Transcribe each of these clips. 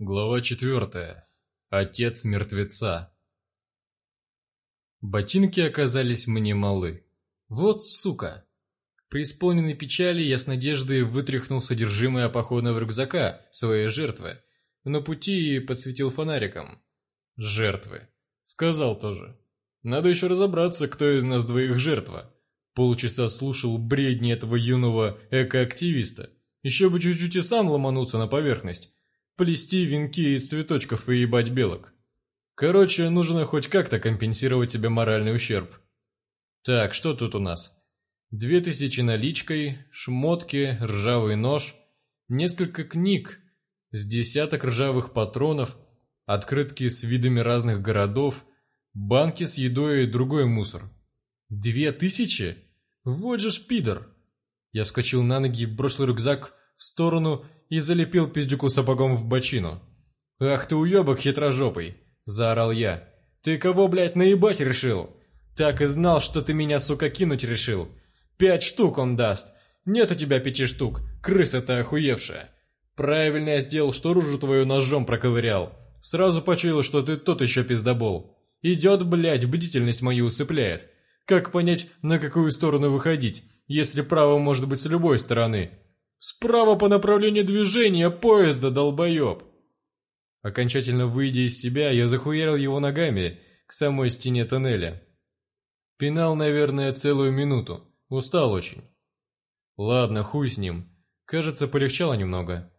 Глава четвертая. Отец мертвеца. Ботинки оказались мне малы. Вот сука! При исполненной печали я с надеждой вытряхнул содержимое походного рюкзака своей жертвы. На пути подсветил фонариком. Жертвы. Сказал тоже. Надо еще разобраться, кто из нас двоих жертва. Полчаса слушал бредни этого юного экоактивиста. Еще бы чуть-чуть и сам ломанулся на поверхность плести венки из цветочков и ебать белок. Короче, нужно хоть как-то компенсировать себе моральный ущерб. Так, что тут у нас? Две тысячи наличкой, шмотки, ржавый нож, несколько книг, с десяток ржавых патронов, открытки с видами разных городов, банки с едой и другой мусор. Две тысячи? Вот же шпидер! Я вскочил на ноги, бросил рюкзак в сторону и залепил пиздюку сапогом в бочину. «Ах ты уебок хитрожопый!» – заорал я. «Ты кого, блядь, наебать решил? Так и знал, что ты меня, сука, кинуть решил. Пять штук он даст. Нет у тебя пяти штук, крыса ты охуевшая. Правильно я сделал, что ружу твою ножом проковырял. Сразу почуял, что ты тот еще пиздобол. Идет, блядь, бдительность мою усыпляет. Как понять, на какую сторону выходить, если право может быть с любой стороны?» Справа по направлению движения поезда, долбоеб!» Окончательно выйдя из себя, я захуярил его ногами к самой стене тоннеля. Пинал, наверное, целую минуту. Устал очень. Ладно, хуй с ним. Кажется, полегчало немного.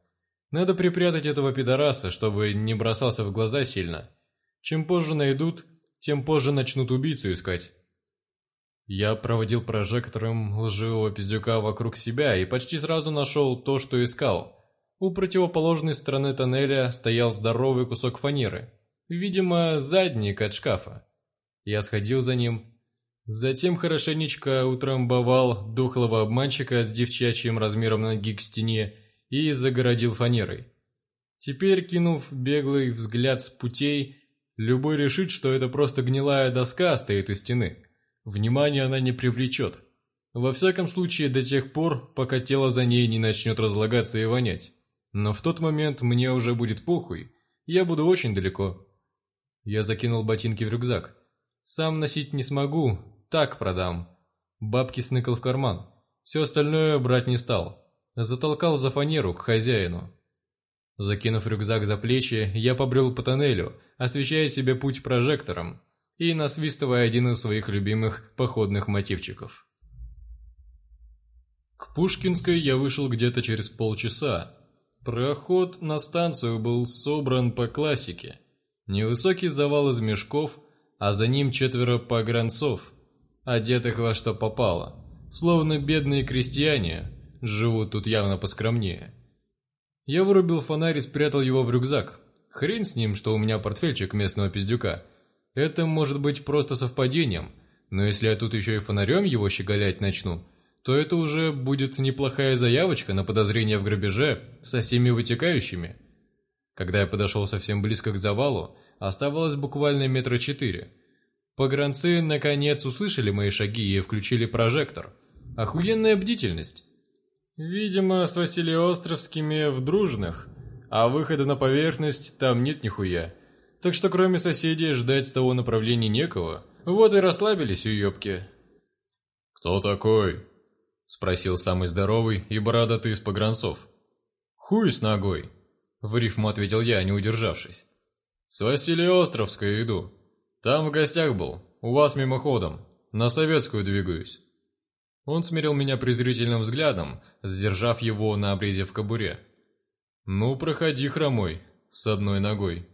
Надо припрятать этого пидораса, чтобы не бросался в глаза сильно. Чем позже найдут, тем позже начнут убийцу искать. Я проводил прожектором лживого пиздюка вокруг себя и почти сразу нашел то, что искал. У противоположной стороны тоннеля стоял здоровый кусок фанеры. Видимо, задник от шкафа. Я сходил за ним. Затем хорошенечко утрамбовал духлого обманщика с девчачьим размером ноги к стене и загородил фанерой. Теперь, кинув беглый взгляд с путей, любой решит, что это просто гнилая доска стоит у стены. Внимание она не привлечет. Во всяком случае, до тех пор, пока тело за ней не начнет разлагаться и вонять. Но в тот момент мне уже будет похуй, я буду очень далеко. Я закинул ботинки в рюкзак. Сам носить не смогу, так продам. Бабки сныкал в карман. Все остальное брать не стал. Затолкал за фанеру к хозяину. Закинув рюкзак за плечи, я побрел по тоннелю, освещая себе путь прожектором и насвистывая один из своих любимых походных мотивчиков. К Пушкинской я вышел где-то через полчаса. Проход на станцию был собран по классике. Невысокий завал из мешков, а за ним четверо погранцов, одетых во что попало, словно бедные крестьяне, живут тут явно поскромнее. Я вырубил фонарь и спрятал его в рюкзак. Хрен с ним, что у меня портфельчик местного пиздюка – это может быть просто совпадением, но если я тут еще и фонарем его щеголять начну, то это уже будет неплохая заявочка на подозрение в грабеже со всеми вытекающими. Когда я подошел совсем близко к завалу, оставалось буквально метра четыре. Погранцы наконец услышали мои шаги и включили прожектор. Охуенная бдительность. Видимо, с Василиостровскими в дружных, а выхода на поверхность там нет нихуя так что кроме соседей ждать с того направления некого. Вот и расслабились уёбки. «Кто такой?» – спросил самый здоровый и бородатый из погранцов. «Хуй с ногой!» – в рифму ответил я, не удержавшись. «С Василиостровской иду. Там в гостях был, у вас мимоходом. На Советскую двигаюсь». Он смирил меня презрительным взглядом, сдержав его на обрезе в кобуре. «Ну, проходи, хромой, с одной ногой».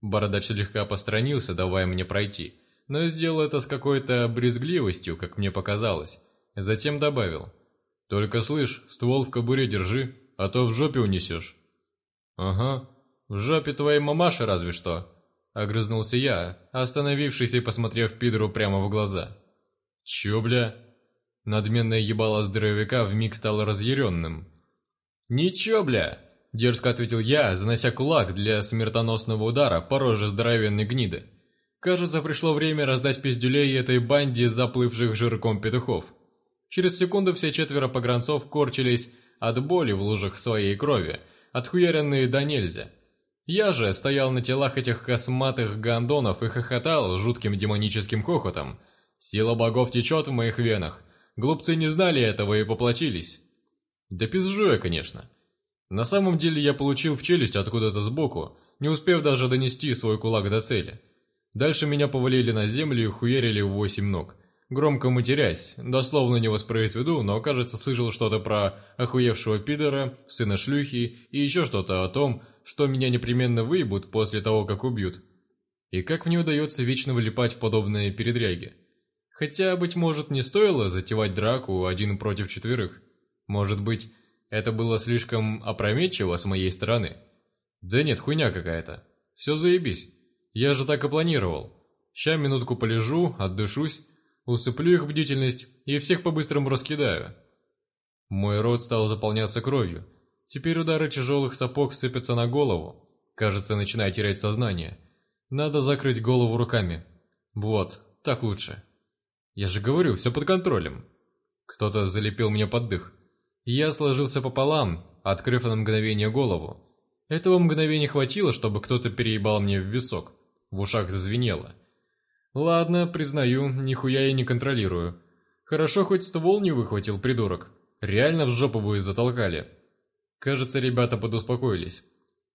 Бородач слегка постранился, давая мне пройти, но сделал это с какой-то брезгливостью, как мне показалось. Затем добавил. «Только слышь, ствол в кобуре держи, а то в жопе унесешь». «Ага, в жопе твоей мамаши разве что», — огрызнулся я, остановившись и посмотрев Пидору прямо в глаза. «Чё, бля?» Надменное ебало здоровяка вмиг стало разъяренным. «Ничего, бля, Дерзко ответил я, занося кулак для смертоносного удара по роже здоровенной гниды. Кажется, пришло время раздать пиздюлей этой банде заплывших жирком петухов. Через секунду все четверо погранцов корчились от боли в лужах своей крови, отхуяренные до нельзя. Я же стоял на телах этих косматых гондонов и хохотал жутким демоническим хохотом. Сила богов течет в моих венах. Глупцы не знали этого и поплатились. Да пизжу я, конечно. На самом деле я получил в челюсть откуда-то сбоку, не успев даже донести свой кулак до цели. Дальше меня повалили на землю и хуярили в восемь ног. Громко матерясь, дословно не воспроизведу, но, кажется, слышал что-то про охуевшего пидора, сына шлюхи и еще что-то о том, что меня непременно выебут после того, как убьют. И как мне удается вечно вылипать в подобные передряги. Хотя, быть может, не стоило затевать драку один против четверых. Может быть, это было слишком опрометчиво с моей стороны. Да нет, хуйня какая-то. Все заебись. Я же так и планировал. Ща минутку полежу, отдышусь, усыплю их бдительность и всех по-быстрому раскидаю. Мой рот стал заполняться кровью. Теперь удары тяжелых сапог сыпятся на голову. Кажется, начинаю терять сознание. Надо закрыть голову руками. Вот, так лучше. Я же говорю, все под контролем. Кто-то залепил мне под дых. Я сложился пополам, открыв на мгновение голову. Этого мгновения хватило, чтобы кто-то переебал мне в висок. В ушах зазвенело. Ладно, признаю, нихуя я не контролирую. Хорошо, хоть ствол не выхватил, придурок. Реально в жопу бы и затолкали. Кажется, ребята подуспокоились.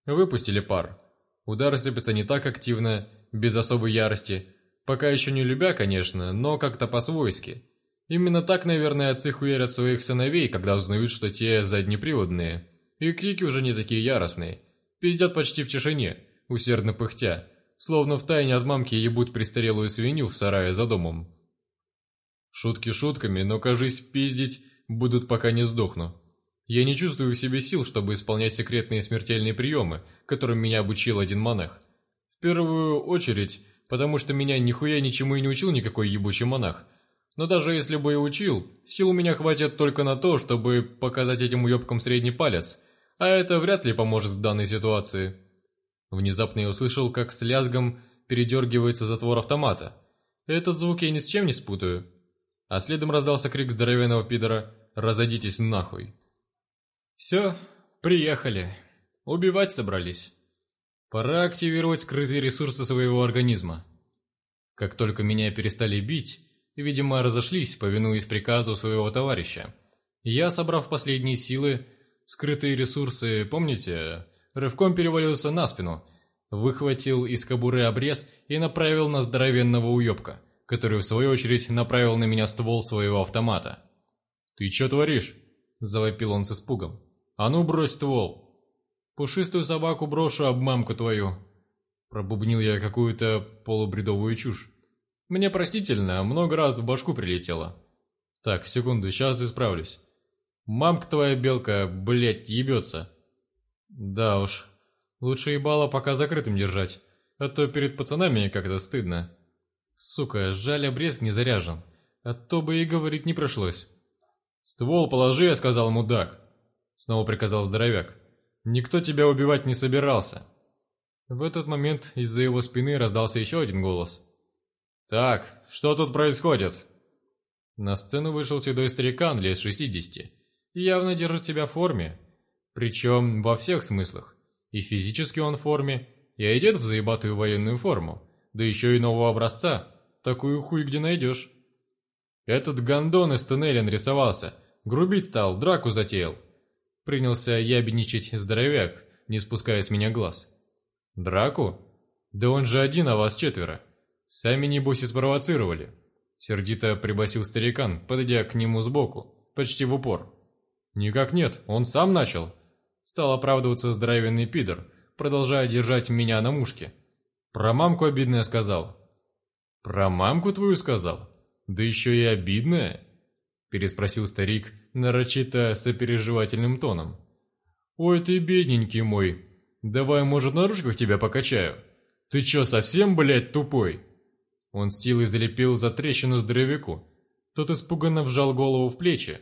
Выпустили пар. Удары сыпятся не так активно, без особой ярости. Пока еще не любя, конечно, но как-то по-свойски. Именно так, наверное, отцы хуярят своих сыновей, когда узнают, что те заднеприводные. И крики уже не такие яростные. Пиздят почти в тишине, усердно пыхтя, словно в тайне от мамки ебут престарелую свинью в сарае за домом. Шутки шутками, но, кажись, пиздить будут пока не сдохну. Я не чувствую в себе сил, чтобы исполнять секретные смертельные приемы, которым меня обучил один монах. В первую очередь, потому что меня нихуя ничему и не учил никакой ебучий монах, но даже если бы и учил, сил у меня хватит только на то, чтобы показать этим уебкам средний палец, а это вряд ли поможет в данной ситуации. Внезапно я услышал, как с лязгом передергивается затвор автомата. Этот звук я ни с чем не спутаю. А следом раздался крик здоровенного пидора «Разойдитесь нахуй!». «Все, приехали. Убивать собрались. Пора активировать скрытые ресурсы своего организма. Как только меня перестали бить, видимо, разошлись, повинуясь приказу своего товарища. Я, собрав последние силы, скрытые ресурсы, помните, рывком перевалился на спину, выхватил из кобуры обрез и направил на здоровенного уебка, который, в свою очередь, направил на меня ствол своего автомата. «Ты чё творишь?» – завопил он с испугом. «А ну, брось ствол!» «Пушистую собаку брошу об мамку твою!» Пробубнил я какую-то полубредовую чушь. Мне простительно, много раз в башку прилетело. Так, секунду, сейчас исправлюсь. Мамка твоя белка, блядь, ебется. Да уж, лучше ебало пока закрытым держать, а то перед пацанами как-то стыдно. Сука, жаль обрез не заряжен, а то бы и говорить не пришлось. «Ствол положи», — я сказал мудак. Снова приказал здоровяк. «Никто тебя убивать не собирался». В этот момент из-за его спины раздался еще один голос. «Так, что тут происходит?» На сцену вышел седой старикан лет 60. Явно держит себя в форме. Причем во всех смыслах. И физически он в форме, и одет в заебатую военную форму. Да еще и нового образца. Такую хуй где найдешь. Этот гондон из туннеля нарисовался. Грубить стал, драку затеял. Принялся ябедничать здоровяк, не спуская с меня глаз. Драку? Да он же один, а вас четверо. «Сами, небось, и спровоцировали», — сердито прибасил старикан, подойдя к нему сбоку, почти в упор. «Никак нет, он сам начал», — стал оправдываться здоровенный пидор, продолжая держать меня на мушке. «Про мамку обидное сказал». «Про мамку твою сказал? Да еще и обидное?» — переспросил старик нарочито сопереживательным тоном. «Ой ты, бедненький мой, давай, может, на ручках тебя покачаю? Ты че, совсем, блядь, тупой?» Он с силой залепил за трещину здоровяку. Тот испуганно вжал голову в плечи.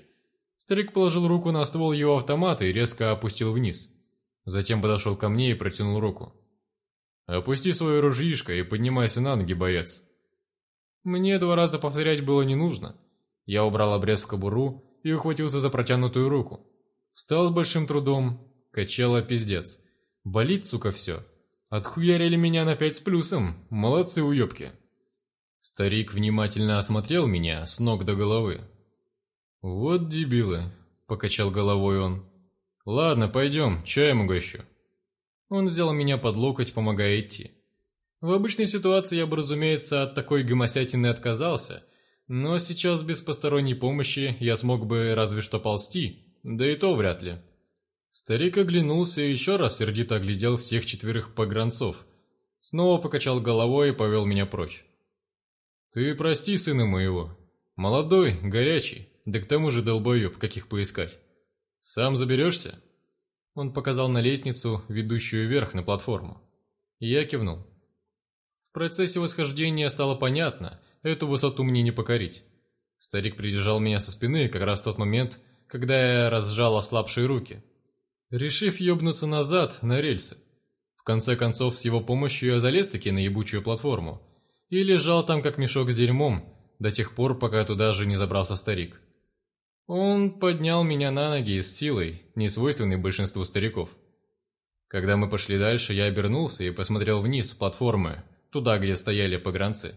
Старик положил руку на ствол его автомата и резко опустил вниз. Затем подошел ко мне и протянул руку. «Опусти свое ружьишко и поднимайся на ноги, боец». Мне два раза повторять было не нужно. Я убрал обрез в кобуру и ухватился за протянутую руку. Встал с большим трудом, качало пиздец. Болит, сука, все. Отхуярили меня на пять с плюсом. Молодцы уёбки. Старик внимательно осмотрел меня с ног до головы. «Вот дебилы», — покачал головой он. «Ладно, пойдем, чаем угощу». Он взял меня под локоть, помогая идти. В обычной ситуации я бы, разумеется, от такой гомосятины отказался, но сейчас без посторонней помощи я смог бы разве что ползти, да и то вряд ли. Старик оглянулся и еще раз сердито оглядел всех четверых погранцов. Снова покачал головой и повел меня прочь. «Ты прости сына моего. Молодой, горячий, да к тому же долбоеб, каких поискать. Сам заберешься?» Он показал на лестницу, ведущую вверх на платформу. Я кивнул. В процессе восхождения стало понятно, эту высоту мне не покорить. Старик придержал меня со спины как раз в тот момент, когда я разжал ослабшие руки, решив ёбнуться назад на рельсы. В конце концов, с его помощью я залез-таки на ебучую платформу и лежал там как мешок с дерьмом до тех пор, пока туда же не забрался старик. Он поднял меня на ноги с силой, не свойственной большинству стариков. Когда мы пошли дальше, я обернулся и посмотрел вниз с платформы, туда, где стояли погранцы.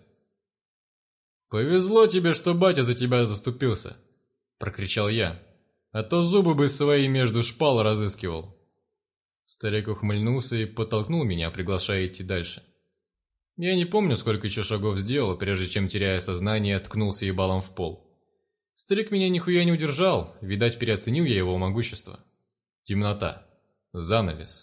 «Повезло тебе, что батя за тебя заступился!» – прокричал я. «А то зубы бы свои между шпал разыскивал!» Старик ухмыльнулся и подтолкнул меня, приглашая идти дальше. Я не помню, сколько еще шагов сделал, прежде чем, теряя сознание, ткнулся ебалом в пол. Старик меня нихуя не удержал, видать, переоценил я его могущество. Темнота. Занавес.